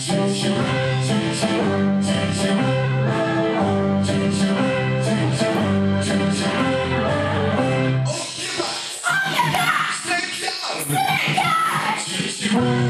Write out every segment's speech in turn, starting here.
吉祥，吉祥，吉祥，哇哇！吉祥，吉祥，吉祥，哇哇！哦天啊，哦天啊，谁抢？谁抢？吉祥。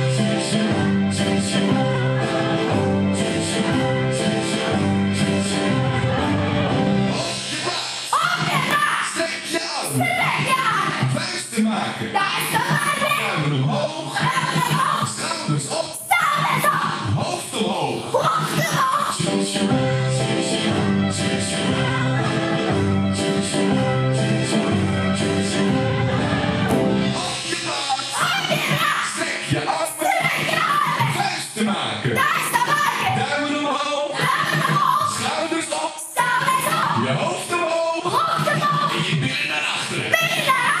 Vuisten maken. Duimen omhoog. Schouders op. Hoofd omhoog. Strek je armen. Vuisten maken. Duimen omhoog. Schouders op. Je hoofd omhoog. En je billen naar achteren.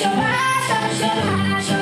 show, show, show, show, show.